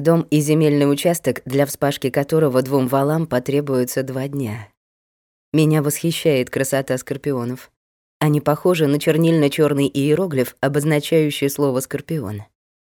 Дом и земельный участок, для вспашки которого двум валам потребуется два дня. Меня восхищает красота скорпионов. Они похожи на чернильно черный иероглиф, обозначающий слово «скорпион».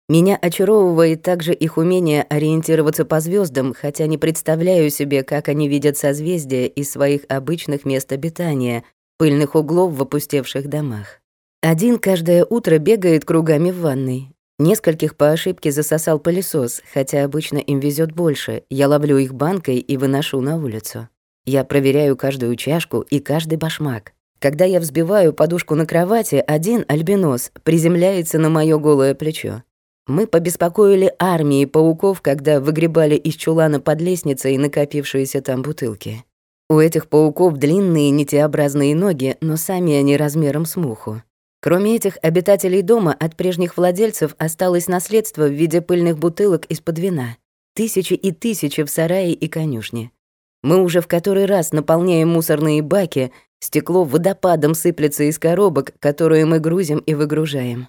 Меня очаровывает также их умение ориентироваться по звездам, хотя не представляю себе, как они видят созвездия из своих обычных мест обитания, пыльных углов в опустевших домах. Один каждое утро бегает кругами в ванной. Нескольких по ошибке засосал пылесос, хотя обычно им везет больше. Я ловлю их банкой и выношу на улицу. Я проверяю каждую чашку и каждый башмак. Когда я взбиваю подушку на кровати, один альбинос приземляется на моё голое плечо. Мы побеспокоили армии пауков, когда выгребали из чулана под лестницей накопившиеся там бутылки. У этих пауков длинные нитеобразные ноги, но сами они размером с муху. Кроме этих обитателей дома, от прежних владельцев осталось наследство в виде пыльных бутылок из-под вина. Тысячи и тысячи в сарае и конюшне. Мы уже в который раз наполняем мусорные баки, стекло водопадом сыплется из коробок, которые мы грузим и выгружаем.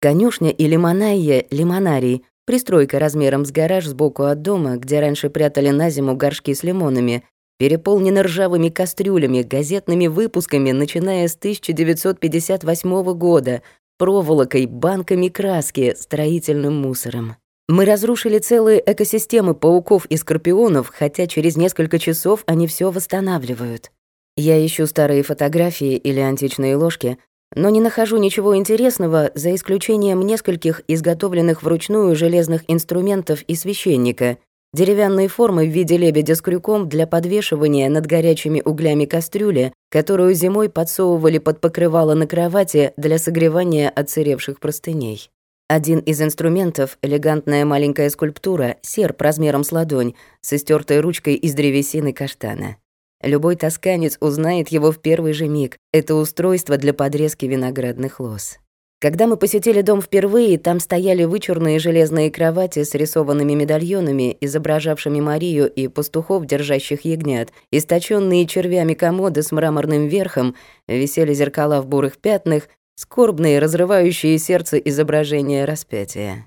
Конюшня и лимонайя, лимонарий, пристройка размером с гараж сбоку от дома, где раньше прятали на зиму горшки с лимонами, переполнена ржавыми кастрюлями, газетными выпусками, начиная с 1958 года, проволокой, банками краски, строительным мусором. Мы разрушили целые экосистемы пауков и скорпионов, хотя через несколько часов они все восстанавливают. Я ищу старые фотографии или античные ложки, но не нахожу ничего интересного, за исключением нескольких изготовленных вручную железных инструментов и священника, деревянные формы в виде лебедя с крюком для подвешивания над горячими углями кастрюли, которую зимой подсовывали под покрывало на кровати для согревания отсыревших простыней. Один из инструментов — элегантная маленькая скульптура, серп размером с ладонь, с истертой ручкой из древесины каштана. Любой тосканец узнает его в первый же миг. Это устройство для подрезки виноградных лоз. Когда мы посетили дом впервые, там стояли вычурные железные кровати с рисованными медальонами, изображавшими Марию и пастухов, держащих ягнят, источенные червями комоды с мраморным верхом, висели зеркала в бурых пятнах, скорбные, разрывающие сердце изображения распятия.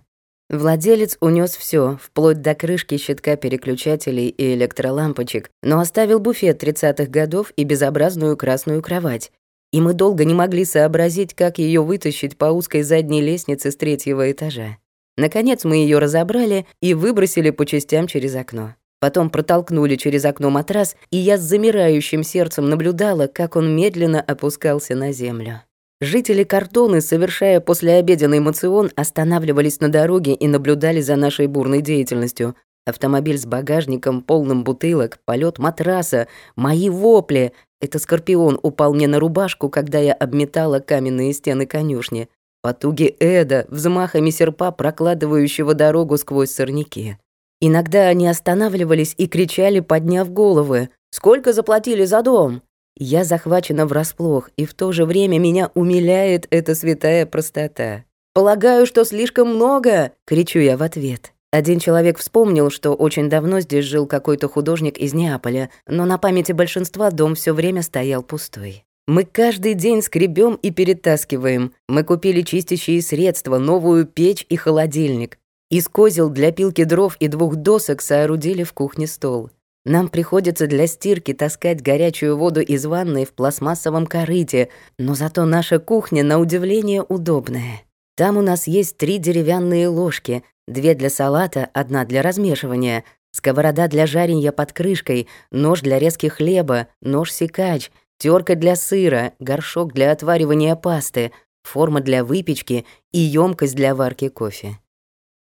Владелец унес все, вплоть до крышки щитка переключателей и электролампочек, но оставил буфет 30-х годов и безобразную красную кровать. И мы долго не могли сообразить, как ее вытащить по узкой задней лестнице с третьего этажа. Наконец мы ее разобрали и выбросили по частям через окно. Потом протолкнули через окно матрас, и я с замирающим сердцем наблюдала, как он медленно опускался на землю. Жители Картоны, совершая послеобеденный мацион, останавливались на дороге и наблюдали за нашей бурной деятельностью. Автомобиль с багажником, полным бутылок, полет матраса, мои вопли. Это скорпион упал мне на рубашку, когда я обметала каменные стены конюшни. Потуги Эда, взмахами серпа, прокладывающего дорогу сквозь сорняки. Иногда они останавливались и кричали, подняв головы. «Сколько заплатили за дом?» Я захвачена врасплох, и в то же время меня умиляет эта святая простота. «Полагаю, что слишком много!» — кричу я в ответ. Один человек вспомнил, что очень давно здесь жил какой-то художник из Неаполя, но на памяти большинства дом все время стоял пустой. Мы каждый день скребем и перетаскиваем. Мы купили чистящие средства, новую печь и холодильник. Из козел для пилки дров и двух досок соорудили в кухне стол. Нам приходится для стирки таскать горячую воду из ванной в пластмассовом корыте, но зато наша кухня на удивление удобная. Там у нас есть три деревянные ложки, две для салата, одна для размешивания, сковорода для жарения под крышкой, нож для резки хлеба, нож-секач, терка для сыра, горшок для отваривания пасты, форма для выпечки и емкость для варки кофе.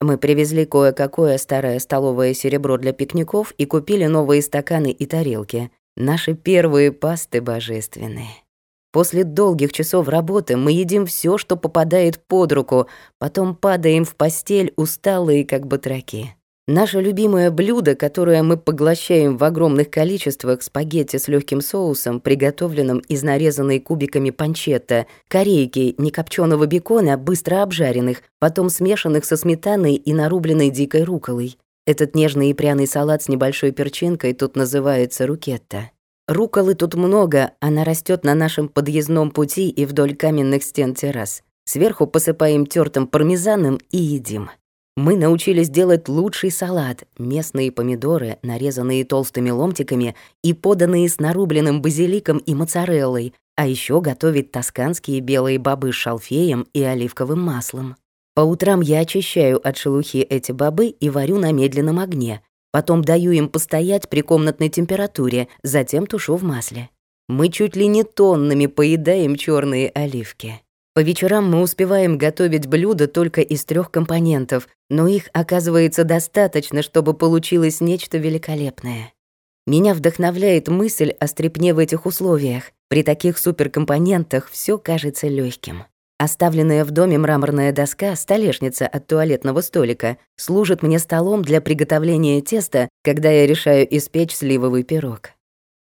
Мы привезли кое-какое старое столовое серебро для пикников и купили новые стаканы и тарелки. Наши первые пасты божественные. После долгих часов работы мы едим все, что попадает под руку, потом падаем в постель, усталые, как батраки. Наше любимое блюдо, которое мы поглощаем в огромных количествах, спагетти с легким соусом, приготовленным из нарезанной кубиками панчетта, корейки, некопченого бекона, быстро обжаренных, потом смешанных со сметаной и нарубленной дикой руколой. Этот нежный и пряный салат с небольшой перчинкой тут называется рукетта. Руколы тут много, она растет на нашем подъездном пути и вдоль каменных стен террас. Сверху посыпаем тертым пармезаном и едим. Мы научились делать лучший салат, местные помидоры, нарезанные толстыми ломтиками и поданные с нарубленным базиликом и моцареллой, а еще готовить тосканские белые бобы с шалфеем и оливковым маслом. По утрам я очищаю от шелухи эти бобы и варю на медленном огне. Потом даю им постоять при комнатной температуре, затем тушу в масле. Мы чуть ли не тоннами поедаем черные оливки. По вечерам мы успеваем готовить блюда только из трех компонентов, но их оказывается достаточно, чтобы получилось нечто великолепное. Меня вдохновляет мысль о стрепне в этих условиях. При таких суперкомпонентах все кажется легким. Оставленная в доме мраморная доска, столешница от туалетного столика, служит мне столом для приготовления теста, когда я решаю испечь сливовый пирог.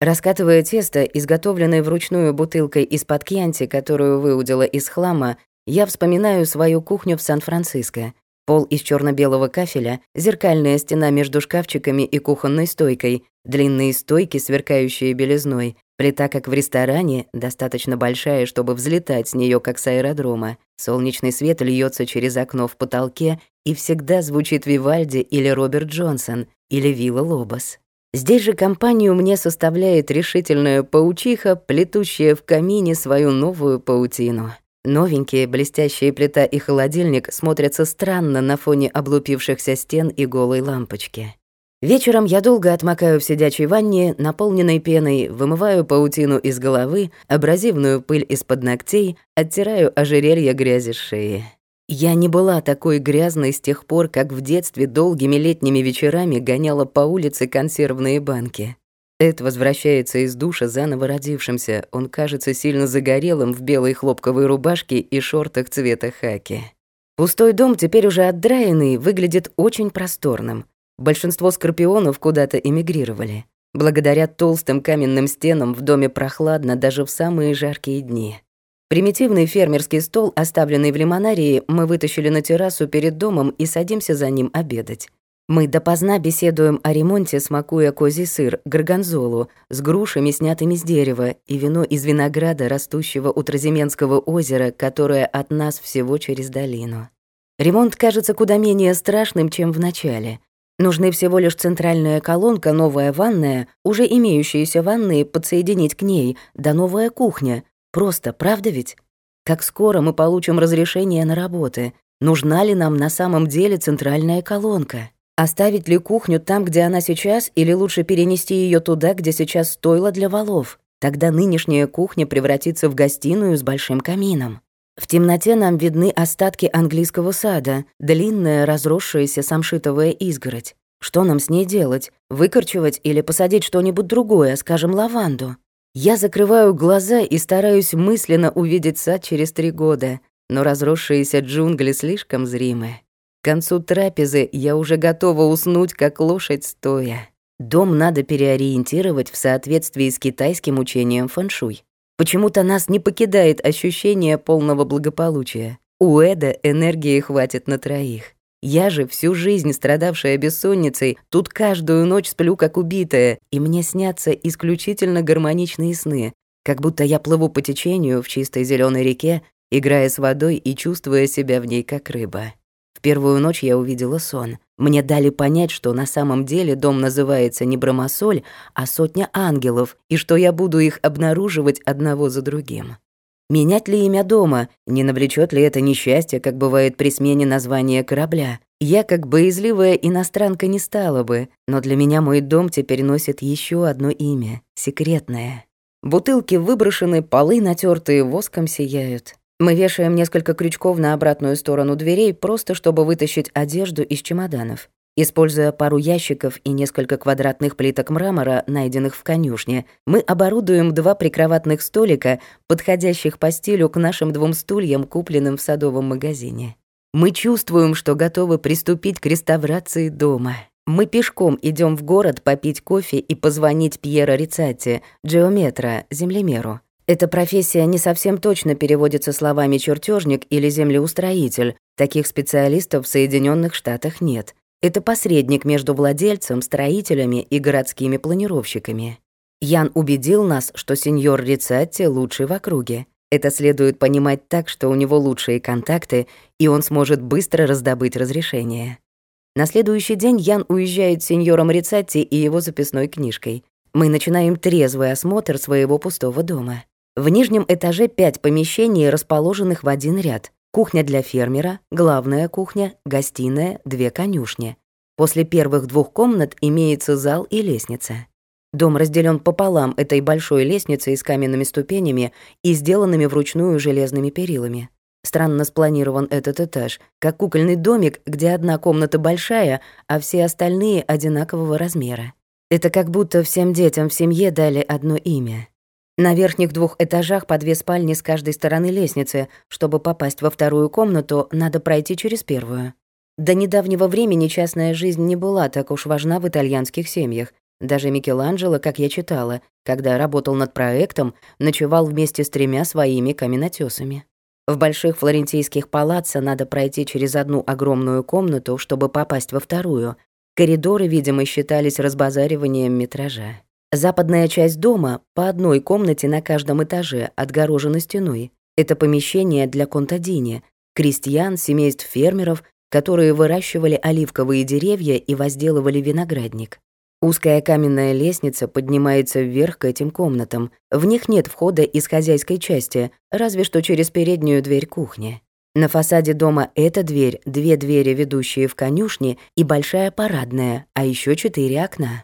Раскатывая тесто, изготовленное вручную бутылкой из-под кьянти, которую выудила из хлама, я вспоминаю свою кухню в Сан-Франциско, Пол из черно белого кафеля, зеркальная стена между шкафчиками и кухонной стойкой, длинные стойки, сверкающие белизной, плита, как в ресторане, достаточно большая, чтобы взлетать с нее как с аэродрома. Солнечный свет льется через окно в потолке и всегда звучит Вивальди или Роберт Джонсон, или Вилла Лобос. Здесь же компанию мне составляет решительная паучиха, плетущая в камине свою новую паутину. Новенькие блестящие плита и холодильник смотрятся странно на фоне облупившихся стен и голой лампочки. Вечером я долго отмокаю в сидячей ванне, наполненной пеной, вымываю паутину из головы, абразивную пыль из-под ногтей, оттираю ожерелье грязи шеи. Я не была такой грязной с тех пор, как в детстве долгими летними вечерами гоняла по улице консервные банки. Эд возвращается из душа заново родившимся. Он кажется сильно загорелым в белой хлопковой рубашке и шортах цвета хаки. Пустой дом, теперь уже отдраенный, выглядит очень просторным. Большинство скорпионов куда-то эмигрировали. Благодаря толстым каменным стенам в доме прохладно даже в самые жаркие дни. Примитивный фермерский стол, оставленный в лимонарии, мы вытащили на террасу перед домом и садимся за ним обедать. Мы допоздна беседуем о ремонте, смакуя козий сыр, горгонзолу, с грушами, снятыми с дерева, и вино из винограда, растущего у Тразименского озера, которое от нас всего через долину. Ремонт кажется куда менее страшным, чем в начале. Нужны всего лишь центральная колонка, новая ванная, уже имеющиеся ванные подсоединить к ней, да новая кухня. Просто, правда ведь? Как скоро мы получим разрешение на работы? Нужна ли нам на самом деле центральная колонка? Оставить ли кухню там, где она сейчас, или лучше перенести ее туда, где сейчас стойло для валов? Тогда нынешняя кухня превратится в гостиную с большим камином. В темноте нам видны остатки английского сада, длинная разросшаяся самшитовая изгородь. Что нам с ней делать? Выкорчевать или посадить что-нибудь другое, скажем, лаванду? Я закрываю глаза и стараюсь мысленно увидеть сад через три года, но разросшиеся джунгли слишком зримы. К концу трапезы я уже готова уснуть, как лошадь стоя. Дом надо переориентировать в соответствии с китайским учением фэншуй. Почему-то нас не покидает ощущение полного благополучия. У Эда энергии хватит на троих. Я же всю жизнь страдавшая бессонницей, тут каждую ночь сплю как убитая, и мне снятся исключительно гармоничные сны, как будто я плыву по течению в чистой зеленой реке, играя с водой и чувствуя себя в ней как рыба. В первую ночь я увидела сон. Мне дали понять, что на самом деле дом называется не Бромосоль, а Сотня Ангелов, и что я буду их обнаруживать одного за другим. Менять ли имя дома? Не навлечет ли это несчастье, как бывает при смене названия корабля? Я, как боязливая иностранка, не стала бы, но для меня мой дом теперь носит еще одно имя — секретное. Бутылки выброшены, полы натертые воском сияют. Мы вешаем несколько крючков на обратную сторону дверей, просто чтобы вытащить одежду из чемоданов. Используя пару ящиков и несколько квадратных плиток мрамора, найденных в конюшне, мы оборудуем два прикроватных столика, подходящих по стилю к нашим двум стульям, купленным в садовом магазине. Мы чувствуем, что готовы приступить к реставрации дома. Мы пешком идем в город попить кофе и позвонить Пьера Рицатти, геометра, землемеру. Эта профессия не совсем точно переводится словами чертежник или землеустроитель. Таких специалистов в Соединенных Штатах нет. Это посредник между владельцем, строителями и городскими планировщиками. Ян убедил нас, что сеньор Рицатти лучший в округе. Это следует понимать так, что у него лучшие контакты, и он сможет быстро раздобыть разрешение. На следующий день Ян уезжает с сеньором Рицатти и его записной книжкой. Мы начинаем трезвый осмотр своего пустого дома. В нижнем этаже пять помещений, расположенных в один ряд. Кухня для фермера, главная кухня, гостиная, две конюшни. После первых двух комнат имеется зал и лестница. Дом разделен пополам этой большой лестницей с каменными ступенями и сделанными вручную железными перилами. Странно спланирован этот этаж, как кукольный домик, где одна комната большая, а все остальные одинакового размера. Это как будто всем детям в семье дали одно имя. На верхних двух этажах по две спальни с каждой стороны лестницы. Чтобы попасть во вторую комнату, надо пройти через первую. До недавнего времени частная жизнь не была так уж важна в итальянских семьях. Даже Микеланджело, как я читала, когда работал над проектом, ночевал вместе с тремя своими каменотесами. В больших флорентийских палаццо надо пройти через одну огромную комнату, чтобы попасть во вторую. Коридоры, видимо, считались разбазариванием метража. Западная часть дома по одной комнате на каждом этаже отгорожена стеной. Это помещение для контадини, крестьян, семейств фермеров, которые выращивали оливковые деревья и возделывали виноградник. Узкая каменная лестница поднимается вверх к этим комнатам. В них нет входа из хозяйской части, разве что через переднюю дверь кухни. На фасаде дома эта дверь, две двери, ведущие в конюшни, и большая парадная, а еще четыре окна.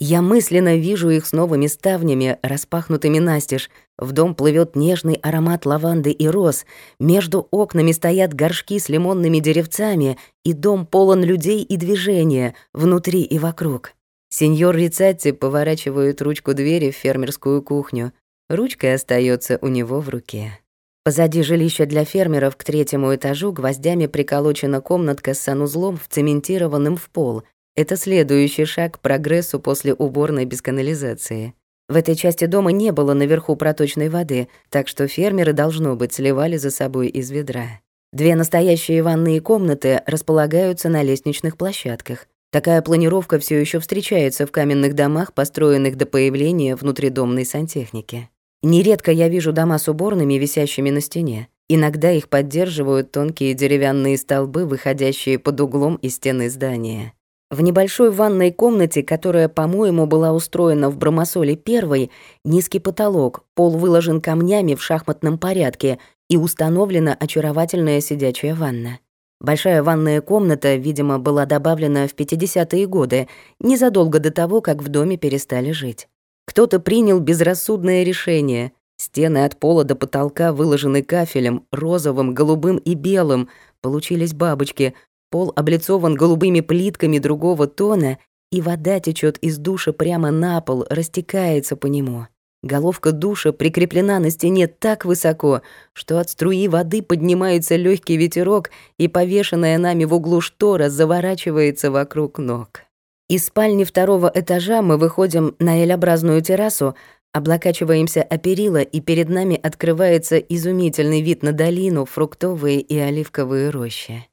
Я мысленно вижу их с новыми ставнями, распахнутыми настежь. В дом плывет нежный аромат лаванды и роз. Между окнами стоят горшки с лимонными деревцами, и дом полон людей и движения, внутри и вокруг. Сеньор Рицатти поворачивает ручку двери в фермерскую кухню. Ручка остается у него в руке. Позади жилища для фермеров к третьему этажу гвоздями приколочена комнатка с санузлом, вцементированным в пол, это следующий шаг к прогрессу после уборной без канализации. В этой части дома не было наверху проточной воды, так что фермеры, должно быть, сливали за собой из ведра. Две настоящие ванные комнаты располагаются на лестничных площадках. Такая планировка все еще встречается в каменных домах, построенных до появления внутридомной сантехники. Нередко я вижу дома с уборными, висящими на стене. Иногда их поддерживают тонкие деревянные столбы, выходящие под углом из стены здания. В небольшой ванной комнате, которая, по-моему, была устроена в Бромосоле первой, низкий потолок, пол выложен камнями в шахматном порядке и установлена очаровательная сидячая ванна. Большая ванная комната, видимо, была добавлена в 50-е годы, незадолго до того, как в доме перестали жить. Кто-то принял безрассудное решение. Стены от пола до потолка выложены кафелем, розовым, голубым и белым. Получились бабочки, Пол облицован голубыми плитками другого тона, и вода течет из душа прямо на пол, растекается по нему. Головка душа прикреплена на стене так высоко, что от струи воды поднимается легкий ветерок, и повешенная нами в углу штора заворачивается вокруг ног. Из спальни второго этажа мы выходим на эль-образную террасу, облокачиваемся о перила, и перед нами открывается изумительный вид на долину, фруктовые и оливковые рощи.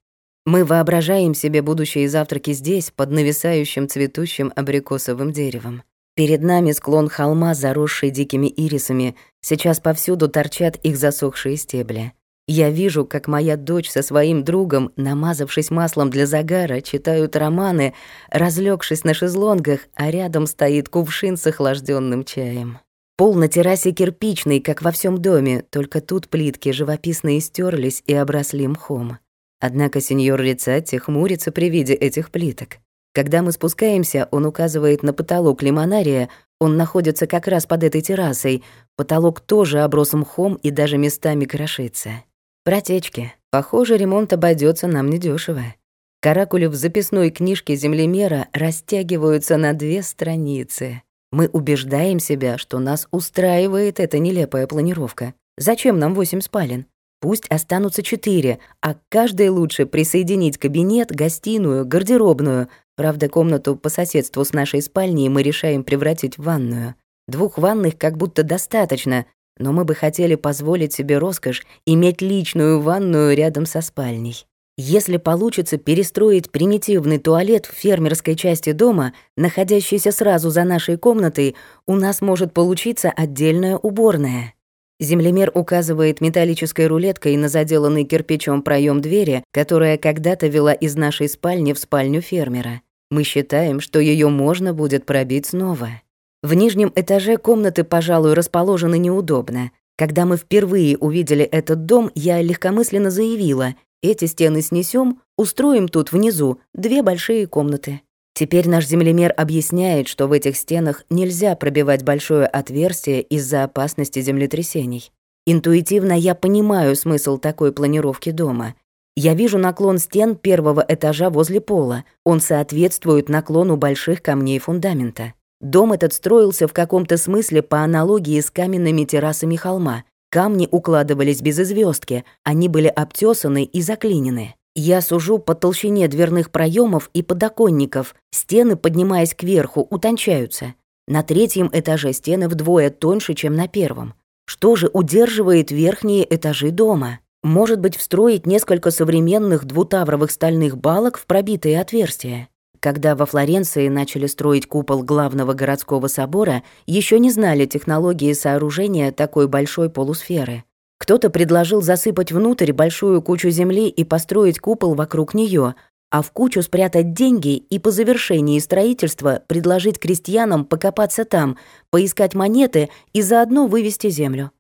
Мы воображаем себе будущие завтраки здесь, под нависающим цветущим абрикосовым деревом. Перед нами склон холма, заросший дикими ирисами. Сейчас повсюду торчат их засохшие стебли. Я вижу, как моя дочь со своим другом, намазавшись маслом для загара, читают романы, разлегшись на шезлонгах, а рядом стоит кувшин с охлажденным чаем. Пол на террасе кирпичный, как во всем доме, только тут плитки живописно истерлись и обросли мхом. Однако сеньор Рицатти хмурится при виде этих плиток. Когда мы спускаемся, он указывает на потолок лимонария, он находится как раз под этой террасой, потолок тоже оброс мхом и даже местами крошится. Протечки. Похоже, ремонт обойдется нам недешево. Каракули в записной книжке землемера растягиваются на две страницы. Мы убеждаем себя, что нас устраивает эта нелепая планировка. Зачем нам восемь спален? Пусть останутся четыре, а к каждой лучше присоединить кабинет, гостиную, гардеробную. Правда, комнату по соседству с нашей спальней мы решаем превратить в ванную. Двух ванных как будто достаточно, но мы бы хотели позволить себе роскошь иметь личную ванную рядом со спальней. Если получится перестроить примитивный туалет в фермерской части дома, находящийся сразу за нашей комнатой, у нас может получиться отдельная уборная. Землемер указывает металлической рулеткой на заделанный кирпичом проем двери, которая когда-то вела из нашей спальни в спальню фермера. Мы считаем, что ее можно будет пробить снова. В нижнем этаже комнаты, пожалуй, расположены неудобно. Когда мы впервые увидели этот дом, я легкомысленно заявила, эти стены снесем, устроим тут внизу две большие комнаты. Теперь наш землемер объясняет, что в этих стенах нельзя пробивать большое отверстие из-за опасности землетрясений. Интуитивно я понимаю смысл такой планировки дома. Я вижу наклон стен первого этажа возле пола. Он соответствует наклону больших камней фундамента. Дом этот строился в каком-то смысле по аналогии с каменными террасами холма. Камни укладывались без звездки, они были обтесаны и заклинены. Я сужу по толщине дверных проемов и подоконников. Стены, поднимаясь кверху, утончаются. На третьем этаже стены вдвое тоньше, чем на первом. Что же удерживает верхние этажи дома? Может быть, встроить несколько современных двутавровых стальных балок в пробитые отверстия? Когда во Флоренции начали строить купол главного городского собора, еще не знали технологии сооружения такой большой полусферы. Кто-то предложил засыпать внутрь большую кучу земли и построить купол вокруг нее, а в кучу спрятать деньги и по завершении строительства предложить крестьянам покопаться там, поискать монеты и заодно вывести землю.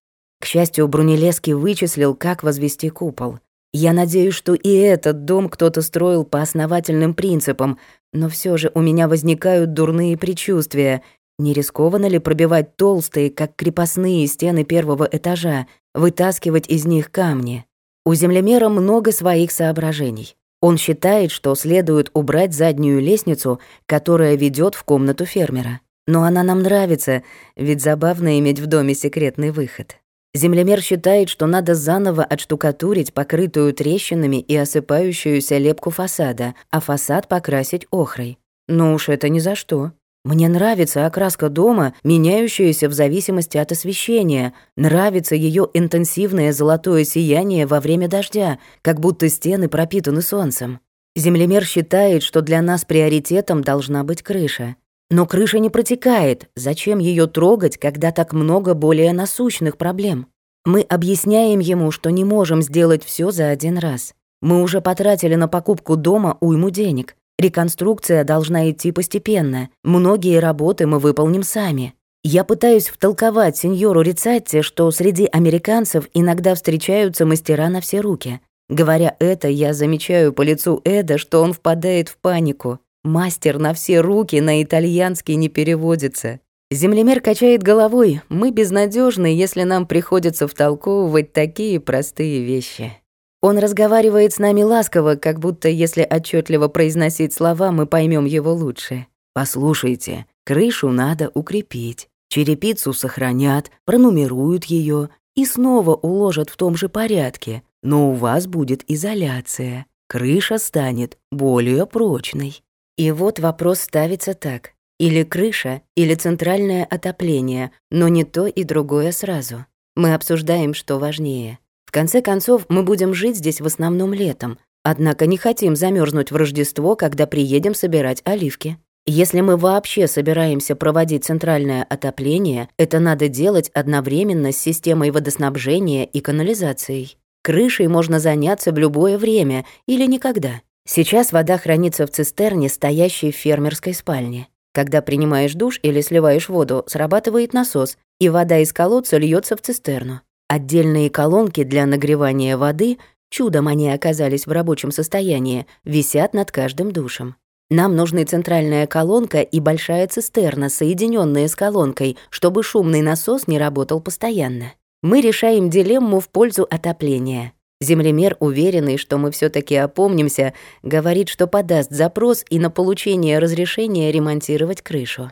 К счастью, Брунелески вычислил, как возвести купол. Я надеюсь, что и этот дом кто-то строил по основательным принципам, но все же у меня возникают дурные предчувствия. Не рискованно ли пробивать толстые, как крепостные стены первого этажа, вытаскивать из них камни? У землемера много своих соображений. Он считает, что следует убрать заднюю лестницу, которая ведет в комнату фермера. Но она нам нравится, ведь забавно иметь в доме секретный выход. Землемер считает, что надо заново отштукатурить покрытую трещинами и осыпающуюся лепку фасада, а фасад покрасить охрой. Но уж это ни за что. Мне нравится окраска дома, меняющаяся в зависимости от освещения. Нравится ее интенсивное золотое сияние во время дождя, как будто стены пропитаны солнцем. Землемер считает, что для нас приоритетом должна быть крыша. Но крыша не протекает. Зачем ее трогать, когда так много более насущных проблем? Мы объясняем ему, что не можем сделать все за один раз. Мы уже потратили на покупку дома уйму денег. Реконструкция должна идти постепенно. Многие работы мы выполним сами. Я пытаюсь втолковать сеньору Рицатти, что среди американцев иногда встречаются мастера на все руки. Говоря это, я замечаю по лицу Эда, что он впадает в панику. Мастер на все руки на итальянский не переводится. Землемер качает головой. Мы безнадежны, если нам приходится втолковывать такие простые вещи. Он разговаривает с нами ласково, как будто если отчетливо произносить слова, мы поймем его лучше. Послушайте, крышу надо укрепить. Черепицу сохранят, пронумеруют ее и снова уложат в том же порядке, но у вас будет изоляция. Крыша станет более прочной. И вот вопрос ставится так. Или крыша, или центральное отопление, но не то и другое сразу. Мы обсуждаем, что важнее — конце концов, мы будем жить здесь в основном летом. Однако не хотим замерзнуть в Рождество, когда приедем собирать оливки. Если мы вообще собираемся проводить центральное отопление, это надо делать одновременно с системой водоснабжения и канализацией. Крышей можно заняться в любое время или никогда. Сейчас вода хранится в цистерне, стоящей в фермерской спальне. Когда принимаешь душ или сливаешь воду, срабатывает насос, и вода из колодца льется в цистерну. Отдельные колонки для нагревания воды, чудом они оказались в рабочем состоянии, висят над каждым душем. Нам нужны центральная колонка и большая цистерна, соединенная с колонкой, чтобы шумный насос не работал постоянно. Мы решаем дилемму в пользу отопления. Землемер, уверенный, что мы все таки опомнимся, говорит, что подаст запрос и на получение разрешения ремонтировать крышу.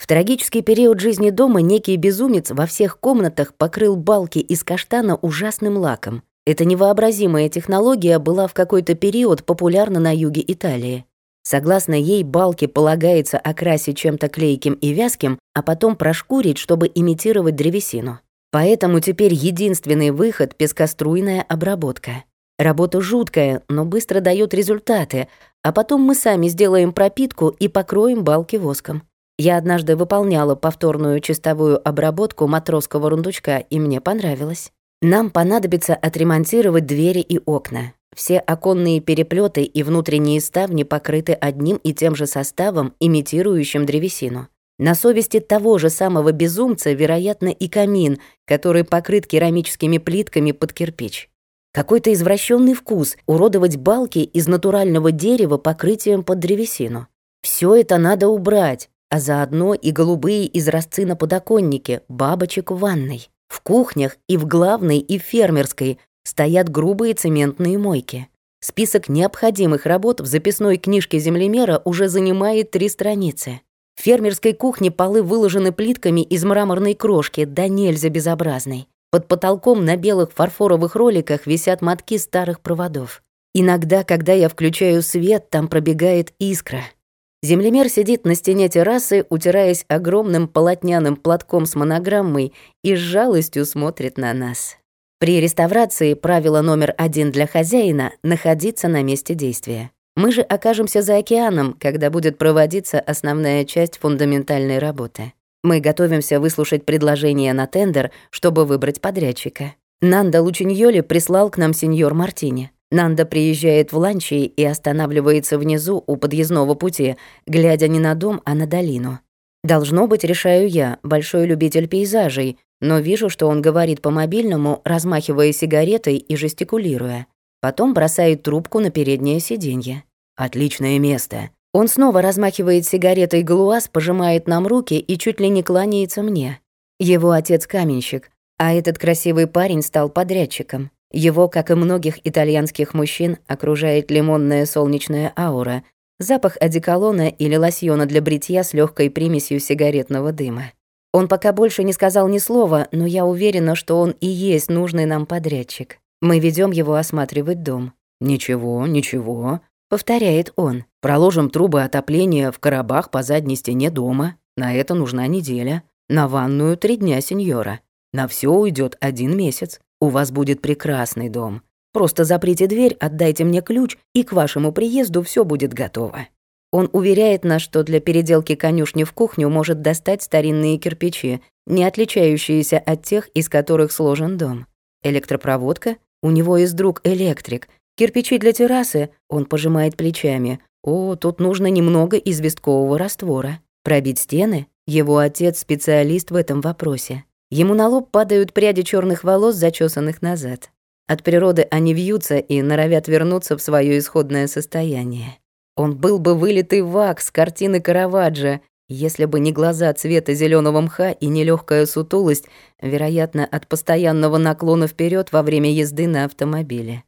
В трагический период жизни дома некий безумец во всех комнатах покрыл балки из каштана ужасным лаком. Эта невообразимая технология была в какой-то период популярна на юге Италии. Согласно ей, балки полагается окрасить чем-то клейким и вязким, а потом прошкурить, чтобы имитировать древесину. Поэтому теперь единственный выход — пескоструйная обработка. Работа жуткая, но быстро дает результаты, а потом мы сами сделаем пропитку и покроем балки воском. Я однажды выполняла повторную чистовую обработку матросского рундучка, и мне понравилось. Нам понадобится отремонтировать двери и окна. Все оконные переплеты и внутренние ставни покрыты одним и тем же составом, имитирующим древесину. На совести того же самого безумца, вероятно, и камин, который покрыт керамическими плитками под кирпич. Какой-то извращенный вкус уродовать балки из натурального дерева покрытием под древесину. Все это надо убрать, а заодно и голубые изразцы на подоконнике, бабочек в ванной. В кухнях и в главной, и в фермерской стоят грубые цементные мойки. Список необходимых работ в записной книжке землемера уже занимает три страницы. В фермерской кухне полы выложены плитками из мраморной крошки, да нельзя безобразной. Под потолком на белых фарфоровых роликах висят мотки старых проводов. Иногда, когда я включаю свет, там пробегает искра — Землемер сидит на стене террасы, утираясь огромным полотняным платком с монограммой и с жалостью смотрит на нас. При реставрации правило номер один для хозяина — находиться на месте действия. Мы же окажемся за океаном, когда будет проводиться основная часть фундаментальной работы. Мы готовимся выслушать предложение на тендер, чтобы выбрать подрядчика. Нанда Лучиньоли прислал к нам сеньор Мартини. Нанда приезжает в Ланчи и останавливается внизу у подъездного пути, глядя не на дом, а на долину. Должно быть, решаю я, большой любитель пейзажей, но вижу, что он говорит по мобильному, размахивая сигаретой и жестикулируя. Потом бросает трубку на переднее сиденье. Отличное место. Он снова размахивает сигаретой глуаз, пожимает нам руки и чуть ли не кланяется мне. Его отец каменщик, а этот красивый парень стал подрядчиком. Его, как и многих итальянских мужчин, окружает лимонная солнечная аура, запах одеколона или лосьона для бритья с легкой примесью сигаретного дыма. Он пока больше не сказал ни слова, но я уверена, что он и есть нужный нам подрядчик. Мы ведем его осматривать дом. «Ничего, ничего», — повторяет он. «Проложим трубы отопления в коробах по задней стене дома. На это нужна неделя. На ванную три дня, сеньора. На все уйдет один месяц. У вас будет прекрасный дом. Просто заприте дверь, отдайте мне ключ, и к вашему приезду все будет готово». Он уверяет нас, что для переделки конюшни в кухню может достать старинные кирпичи, не отличающиеся от тех, из которых сложен дом. Электропроводка? У него есть друг электрик. Кирпичи для террасы? Он пожимает плечами. О, тут нужно немного известкового раствора. Пробить стены? Его отец специалист в этом вопросе. Ему на лоб падают пряди черных волос, зачесанных назад. От природы они вьются и норовят вернуться в свое исходное состояние. Он был бы вылитый вак с картины Караваджо, если бы не глаза цвета зеленого мха и нелегкая сутулость, вероятно, от постоянного наклона вперед во время езды на автомобиле.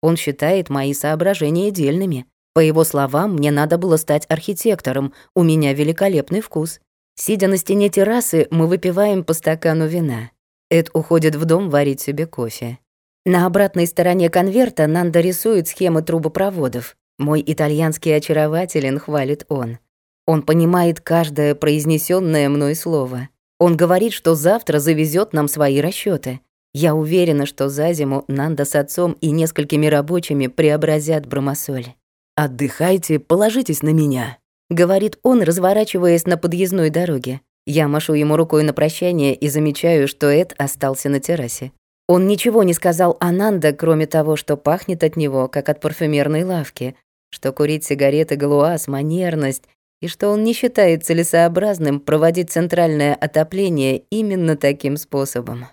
Он считает мои соображения дельными. По его словам, мне надо было стать архитектором, у меня великолепный вкус. Сидя на стене террасы, мы выпиваем по стакану вина. Эд уходит в дом варить себе кофе. На обратной стороне конверта Нанда рисует схемы трубопроводов. Мой итальянский очарователен, хвалит он. Он понимает каждое произнесенное мной слово. Он говорит, что завтра завезет нам свои расчеты. Я уверена, что за зиму Нанда с отцом и несколькими рабочими преобразят Бромосоль. «Отдыхайте, положитесь на меня», — говорит он, разворачиваясь на подъездной дороге. Я машу ему рукой на прощание и замечаю, что Эд остался на террасе. Он ничего не сказал Ананда, кроме того, что пахнет от него, как от парфюмерной лавки, что курить сигареты галуаз — манерность, и что он не считает целесообразным проводить центральное отопление именно таким способом.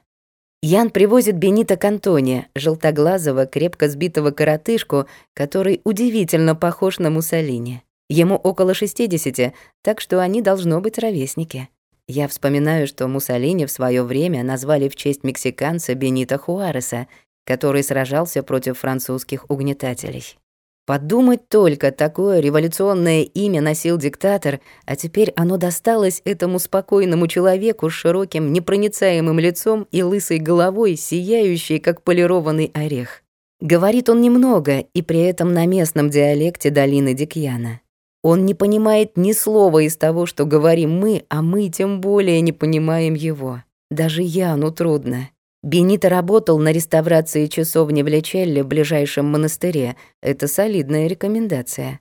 Ян привозит Бенита Кантони, желтоглазого, крепко сбитого коротышку, который удивительно похож на Муссолини. Ему около 60, так что они должно быть ровесники. Я вспоминаю, что Муссолини в свое время назвали в честь мексиканца Бенита Хуареса, который сражался против французских угнетателей. Подумать только, такое революционное имя носил диктатор, а теперь оно досталось этому спокойному человеку с широким, непроницаемым лицом и лысой головой, сияющей, как полированный орех. Говорит он немного, и при этом на местном диалекте долины Дикьяна. Он не понимает ни слова из того, что говорим мы, а мы тем более не понимаем его. Даже я, ну трудно. Бенито работал на реставрации часовни в Лечелле, ближайшем монастыре. Это солидная рекомендация.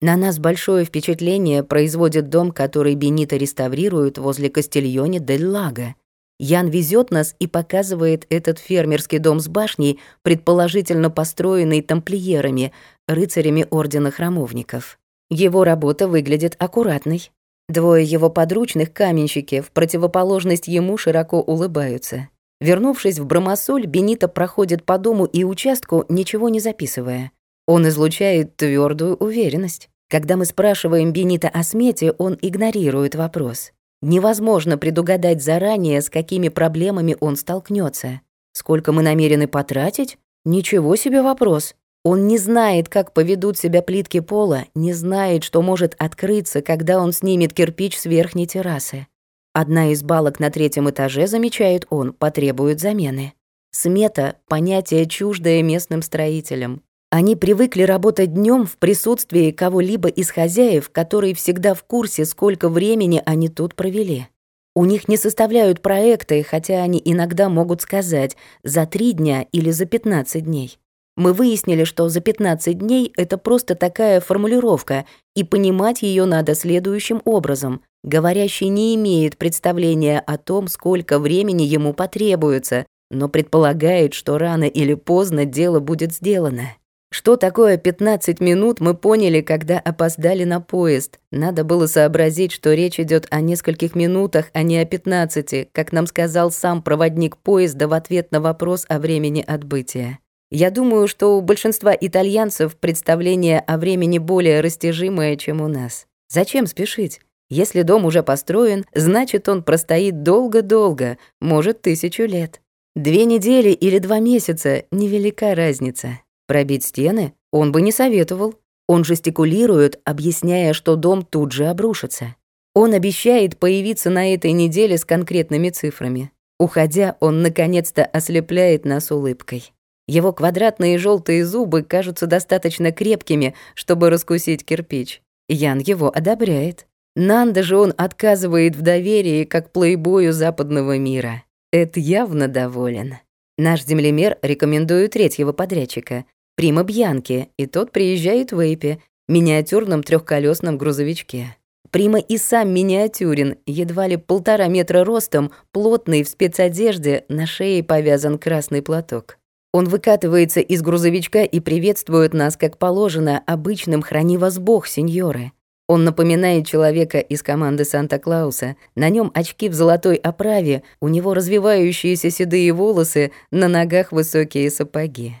На нас большое впечатление производит дом, который Бенита реставрирует возле Кастильоне дель Лаго. Ян везет нас и показывает этот фермерский дом с башней, предположительно построенный тамплиерами, рыцарями Ордена Храмовников. Его работа выглядит аккуратной. Двое его подручных каменщики в противоположность ему широко улыбаются. Вернувшись в Бромосоль, Бенита проходит по дому и участку, ничего не записывая. Он излучает твердую уверенность. Когда мы спрашиваем Бенита о смете, он игнорирует вопрос. Невозможно предугадать заранее, с какими проблемами он столкнется. Сколько мы намерены потратить? Ничего себе вопрос. Он не знает, как поведут себя плитки пола, не знает, что может открыться, когда он снимет кирпич с верхней террасы. Одна из балок на третьем этаже, замечает он, потребует замены. Смета — понятие чуждое местным строителям. Они привыкли работать днем в присутствии кого-либо из хозяев, которые всегда в курсе, сколько времени они тут провели. У них не составляют проекты, хотя они иногда могут сказать «за три дня» или «за 15 дней». Мы выяснили, что за 15 дней это просто такая формулировка, и понимать ее надо следующим образом. Говорящий не имеет представления о том, сколько времени ему потребуется, но предполагает, что рано или поздно дело будет сделано. Что такое 15 минут, мы поняли, когда опоздали на поезд. Надо было сообразить, что речь идет о нескольких минутах, а не о 15, как нам сказал сам проводник поезда в ответ на вопрос о времени отбытия. Я думаю, что у большинства итальянцев представление о времени более растяжимое, чем у нас. Зачем спешить? Если дом уже построен, значит, он простоит долго-долго, может, тысячу лет. Две недели или два месяца — невелика разница. Пробить стены он бы не советовал. Он жестикулирует, объясняя, что дом тут же обрушится. Он обещает появиться на этой неделе с конкретными цифрами. Уходя, он наконец-то ослепляет нас улыбкой. Его квадратные желтые зубы кажутся достаточно крепкими, чтобы раскусить кирпич. Ян его одобряет. Нанда же он отказывает в доверии, как плейбою западного мира. Эд явно доволен. Наш землемер рекомендует третьего подрядчика, Прима Бьянки, и тот приезжает в Эйпе, миниатюрном трехколесном грузовичке. Прима и сам миниатюрен, едва ли полтора метра ростом, плотный в спецодежде, на шее повязан красный платок. Он выкатывается из грузовичка и приветствует нас, как положено, обычным «Храни вас Бог, сеньоры». Он напоминает человека из команды Санта-Клауса. На нем очки в золотой оправе, у него развивающиеся седые волосы, на ногах высокие сапоги.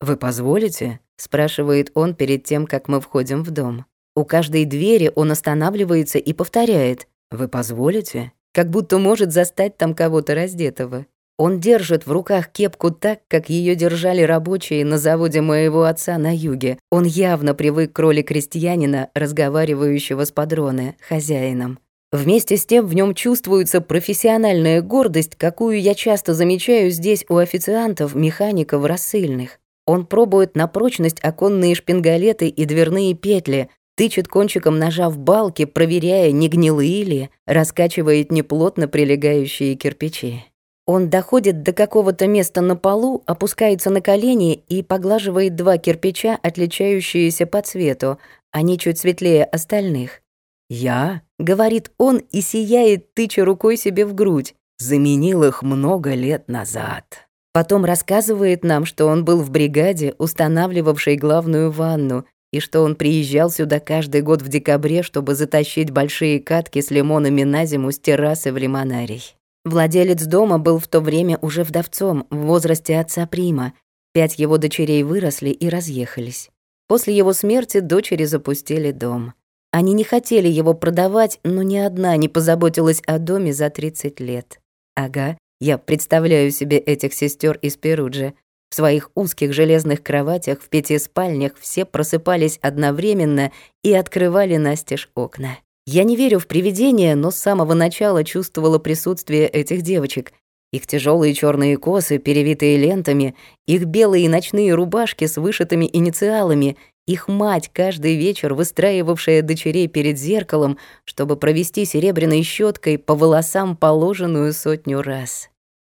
«Вы позволите?» — спрашивает он перед тем, как мы входим в дом. У каждой двери он останавливается и повторяет «Вы позволите?» как будто может застать там кого-то раздетого. Он держит в руках кепку так, как ее держали рабочие на заводе моего отца на юге. Он явно привык к роли крестьянина, разговаривающего с падроне, хозяином. Вместе с тем в нем чувствуется профессиональная гордость, какую я часто замечаю здесь у официантов, механиков рассыльных. Он пробует на прочность оконные шпингалеты и дверные петли, тычет кончиком ножа в балки, проверяя, не гнилые ли, раскачивает неплотно прилегающие кирпичи. Он доходит до какого-то места на полу, опускается на колени и поглаживает два кирпича, отличающиеся по цвету, они чуть светлее остальных. «Я», — говорит он и сияет, тыча рукой себе в грудь, «заменил их много лет назад». Потом рассказывает нам, что он был в бригаде, устанавливавшей главную ванну, и что он приезжал сюда каждый год в декабре, чтобы затащить большие катки с лимонами на зиму с террасы в лимонарий. Владелец дома был в то время уже вдовцом, в возрасте отца Прима. Пять его дочерей выросли и разъехались. После его смерти дочери запустили дом. Они не хотели его продавать, но ни одна не позаботилась о доме за 30 лет. Ага, я представляю себе этих сестер из Перуджи. В своих узких железных кроватях в пяти спальнях все просыпались одновременно и открывали настежь окна. Я не верю в привидения, но с самого начала чувствовала присутствие этих девочек. Их тяжелые черные косы, перевитые лентами, их белые ночные рубашки с вышитыми инициалами, их мать, каждый вечер выстраивавшая дочерей перед зеркалом, чтобы провести серебряной щеткой по волосам положенную сотню раз.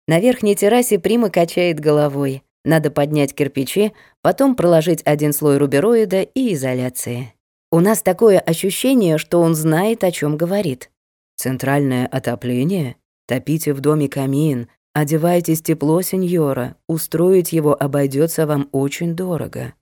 На верхней террасе Прима качает головой. Надо поднять кирпичи, потом проложить один слой рубероида и изоляции. У нас такое ощущение, что он знает, о чем говорит. Центральное отопление? Топите в доме камин, одевайтесь тепло, сеньора. Устроить его обойдется вам очень дорого.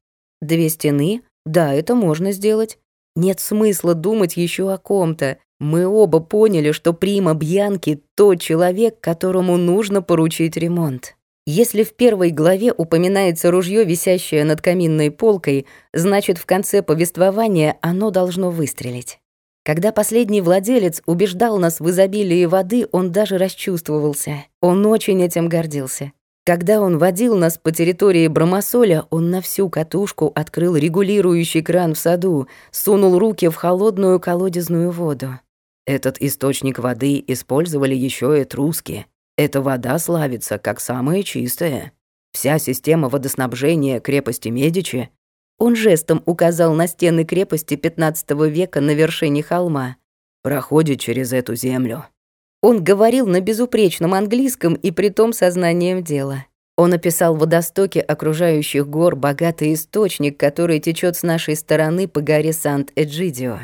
Две стены? Да, это можно сделать. Нет смысла думать еще о ком-то. Мы оба поняли, что Прима Бьянки — тот человек, которому нужно поручить ремонт. Если в первой главе упоминается ружье, висящее над каминной полкой, значит, в конце повествования оно должно выстрелить. Когда последний владелец убеждал нас в изобилии воды, он даже расчувствовался. Он очень этим гордился. Когда он водил нас по территории Бромосоля, он на всю катушку открыл регулирующий кран в саду, сунул руки в холодную колодезную воду. Этот источник воды использовали еще этруски. Эта вода славится как самая чистая. Вся система водоснабжения крепости Медичи он жестом указал на стены крепости XV века на вершине холма. проходит через эту землю. Он говорил на безупречном английском и притом сознанием дела. Он описал водостоки окружающих гор, богатый источник, который течет с нашей стороны по горе Сант-Эджидио.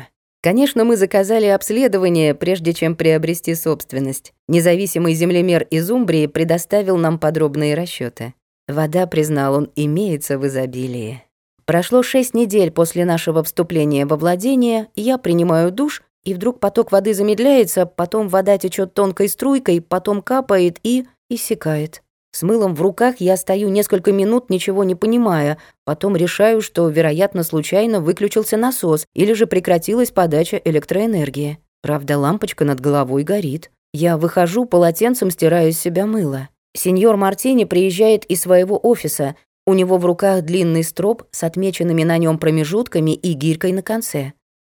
Конечно, мы заказали обследование, прежде чем приобрести собственность. Независимый землемер из Умбрии предоставил нам подробные расчеты. Вода, признал он, имеется в изобилии. Прошло шесть недель после нашего вступления во владение, я принимаю душ и вдруг поток воды замедляется, потом вода течет тонкой струйкой, потом капает и иссякает. С мылом в руках я стою несколько минут, ничего не понимая, потом решаю, что, вероятно, случайно выключился насос или же прекратилась подача электроэнергии. Правда, лампочка над головой горит. Я выхожу, полотенцем стираю с себя мыло. Сеньор Мартини приезжает из своего офиса. У него в руках длинный строп с отмеченными на нем промежутками и гирькой на конце.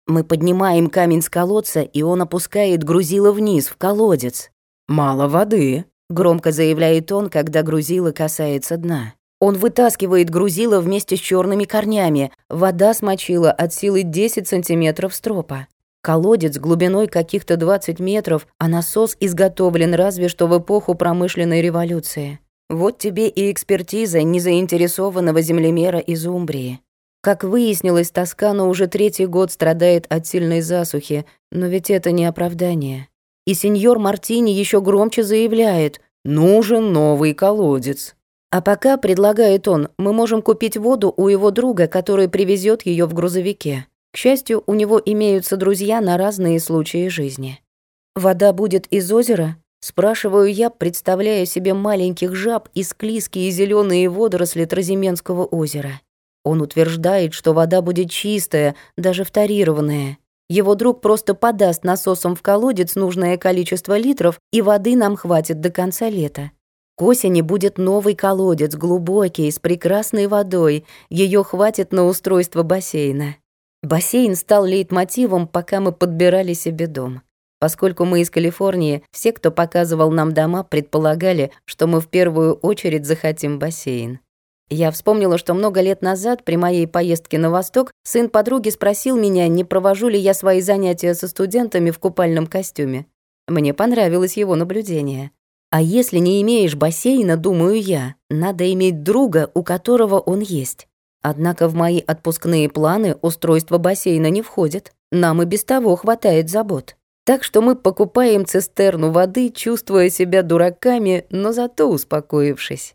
Мы поднимаем камень с колодца, и он опускает грузило вниз, в колодец. «Мало воды», — громко заявляет он, когда грузило касается дна. Он вытаскивает грузило вместе с черными корнями. Вода смочила от силы 10 сантиметров стропа. Колодец глубиной каких-то 20 метров, а насос изготовлен разве что в эпоху промышленной революции. Вот тебе и экспертиза незаинтересованного землемера из Умбрии. Как выяснилось, Тоскана уже третий год страдает от сильной засухи, но ведь это не оправдание. И сеньор Мартини еще громче заявляет «Нужен новый колодец». А пока, предлагает он, мы можем купить воду у его друга, который привезет ее в грузовике. К счастью, у него имеются друзья на разные случаи жизни. «Вода будет из озера?» Спрашиваю я, представляя себе маленьких жаб и склизкие зеленые водоросли Тразименского озера. Он утверждает, что вода будет чистая, даже вторированная. Его друг просто подаст насосом в колодец нужное количество литров, и воды нам хватит до конца лета. К осени будет новый колодец, глубокий, с прекрасной водой. Ее хватит на устройство бассейна. Бассейн стал лейтмотивом, пока мы подбирали себе дом. Поскольку мы из Калифорнии, все, кто показывал нам дома, предполагали, что мы в первую очередь захотим бассейн. Я вспомнила, что много лет назад при моей поездке на восток сын подруги спросил меня, не провожу ли я свои занятия со студентами в купальном костюме. Мне понравилось его наблюдение. А если не имеешь бассейна, думаю я, надо иметь друга, у которого он есть. Однако в мои отпускные планы устройство бассейна не входит. Нам и без того хватает забот. Так что мы покупаем цистерну воды, чувствуя себя дураками, но зато успокоившись.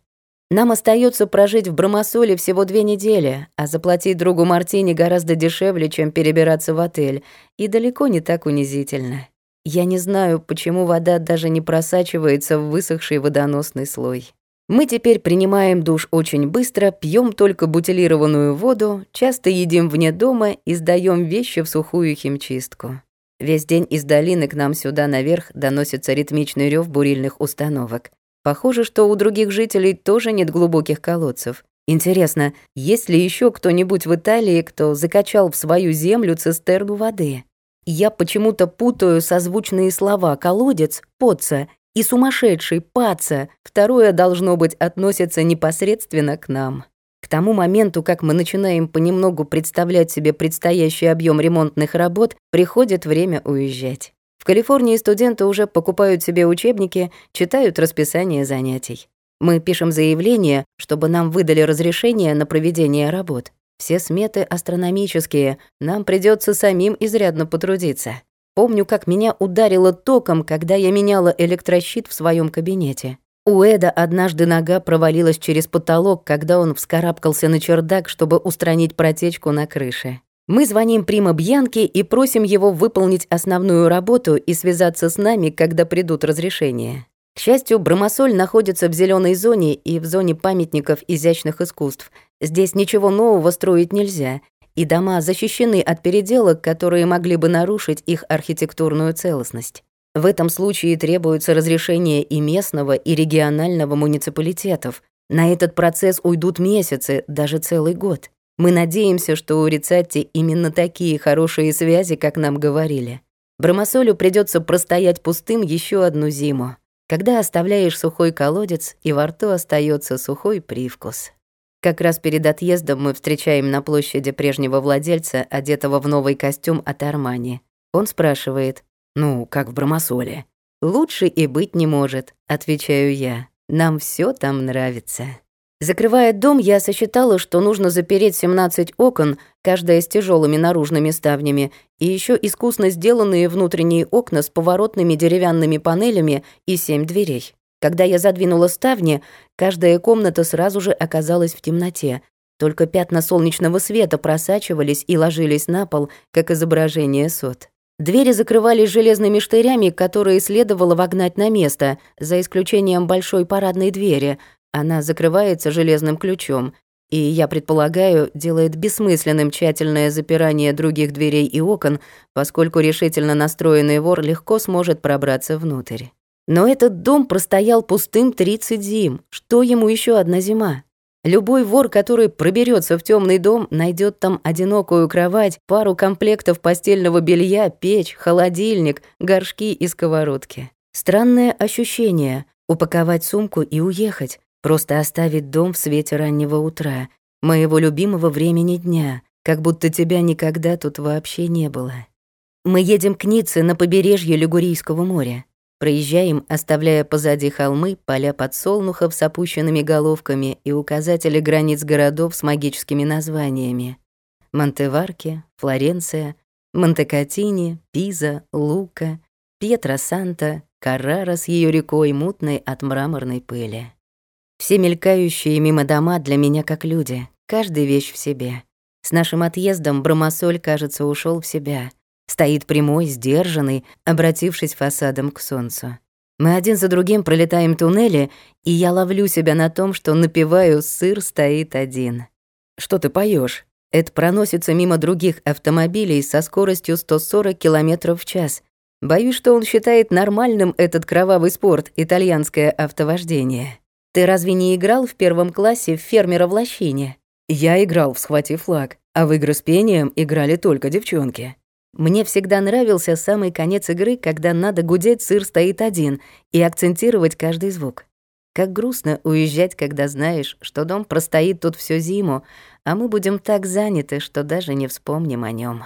Нам остается прожить в Бромосоле всего две недели, а заплатить другу Мартине гораздо дешевле, чем перебираться в отель, и далеко не так унизительно. Я не знаю, почему вода даже не просачивается в высохший водоносный слой. Мы теперь принимаем душ очень быстро, пьем только бутилированную воду, часто едим вне дома и сдаем вещи в сухую химчистку. Весь день из долины к нам сюда наверх доносится ритмичный рев бурильных установок. Похоже, что у других жителей тоже нет глубоких колодцев. Интересно, есть ли еще кто-нибудь в Италии, кто закачал в свою землю цистерну воды? Я почему-то путаю созвучные слова «колодец», «поца» и «сумасшедший», «паца». Второе, должно быть, относится непосредственно к нам. К тому моменту, как мы начинаем понемногу представлять себе предстоящий объем ремонтных работ, приходит время уезжать. В Калифорнии студенты уже покупают себе учебники, читают расписание занятий. Мы пишем заявление, чтобы нам выдали разрешение на проведение работ. Все сметы астрономические, нам придется самим изрядно потрудиться. Помню, как меня ударило током, когда я меняла электрощит в своем кабинете. У Эда однажды нога провалилась через потолок, когда он вскарабкался на чердак, чтобы устранить протечку на крыше. Мы звоним Прима Бьянке и просим его выполнить основную работу и связаться с нами, когда придут разрешения. К счастью, Бромосоль находится в зеленой зоне и в зоне памятников изящных искусств. Здесь ничего нового строить нельзя, и дома защищены от переделок, которые могли бы нарушить их архитектурную целостность. В этом случае требуется разрешение и местного, и регионального муниципалитетов. На этот процесс уйдут месяцы, даже целый год. Мы надеемся, что у Рицатти именно такие хорошие связи, как нам говорили. Бромосолю придется простоять пустым еще одну зиму. Когда оставляешь сухой колодец, и во рту остается сухой привкус. Как раз перед отъездом мы встречаем на площади прежнего владельца, одетого в новый костюм от Армани. Он спрашивает, ну, как в Бромосоле. «Лучше и быть не может», — отвечаю я. «Нам все там нравится». Закрывая дом, я сосчитала, что нужно запереть 17 окон, каждая с тяжелыми наружными ставнями, и еще искусно сделанные внутренние окна с поворотными деревянными панелями и семь дверей. Когда я задвинула ставни, каждая комната сразу же оказалась в темноте. Только пятна солнечного света просачивались и ложились на пол, как изображение сот. Двери закрывались железными штырями, которые следовало вогнать на место, за исключением большой парадной двери. Она закрывается железным ключом, и, я предполагаю, делает бессмысленным тщательное запирание других дверей и окон, поскольку решительно настроенный вор легко сможет пробраться внутрь. Но этот дом простоял пустым 30 зим. Что ему еще одна зима? Любой вор, который проберется в темный дом, найдет там одинокую кровать, пару комплектов постельного белья, печь, холодильник, горшки и сковородки. Странное ощущение — упаковать сумку и уехать, просто оставить дом в свете раннего утра, моего любимого времени дня, как будто тебя никогда тут вообще не было. Мы едем к Ницце на побережье Лигурийского моря. Проезжаем, оставляя позади холмы, поля подсолнухов с опущенными головками и указатели границ городов с магическими названиями. Монтеварки, Флоренция, Монтекатини, Пиза, Лука, Пьетро-Санта, Каррара с ее рекой мутной от мраморной пыли. Все мелькающие мимо дома для меня как люди, каждая вещь в себе. С нашим отъездом Бромосоль, кажется, ушел в себя — Стоит прямой, сдержанный, обратившись фасадом к солнцу. Мы один за другим пролетаем туннели, и я ловлю себя на том, что напеваю «Сыр стоит один». «Что ты поешь? Это проносится мимо других автомобилей со скоростью 140 км в час. Боюсь, что он считает нормальным этот кровавый спорт, итальянское автовождение. Ты разве не играл в первом классе в фермера в лощине? Я играл в «Схвати флаг», а в игры с пением играли только девчонки. Мне всегда нравился самый конец игры, когда надо гудеть «сыр стоит один» и акцентировать каждый звук. Как грустно уезжать, когда знаешь, что дом простоит тут всю зиму, а мы будем так заняты, что даже не вспомним о нем.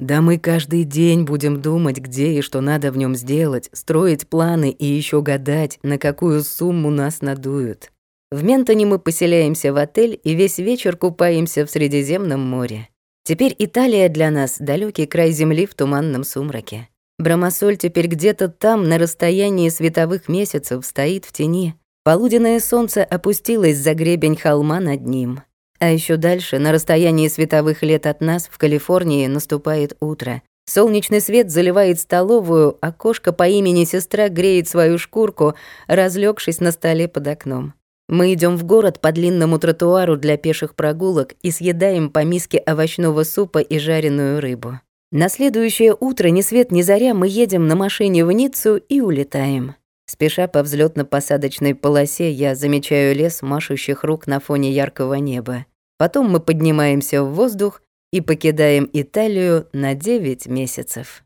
Да мы каждый день будем думать, где и что надо в нем сделать, строить планы и еще гадать, на какую сумму нас надуют. В Ментоне мы поселяемся в отель и весь вечер купаемся в Средиземном море. Теперь Италия для нас — далекий край земли в туманном сумраке. Бромосоль теперь где-то там, на расстоянии световых месяцев, стоит в тени. Полуденное солнце опустилось за гребень холма над ним. А еще дальше, на расстоянии световых лет от нас, в Калифорнии, наступает утро. Солнечный свет заливает столовую, а кошка по имени Сестра греет свою шкурку, разлегшись на столе под окном. Мы идем в город по длинному тротуару для пеших прогулок и съедаем по миске овощного супа и жареную рыбу. На следующее утро ни свет ни заря мы едем на машине в Ниццу и улетаем. Спеша по взлетно посадочной полосе, я замечаю лес машущих рук на фоне яркого неба. Потом мы поднимаемся в воздух и покидаем Италию на 9 месяцев.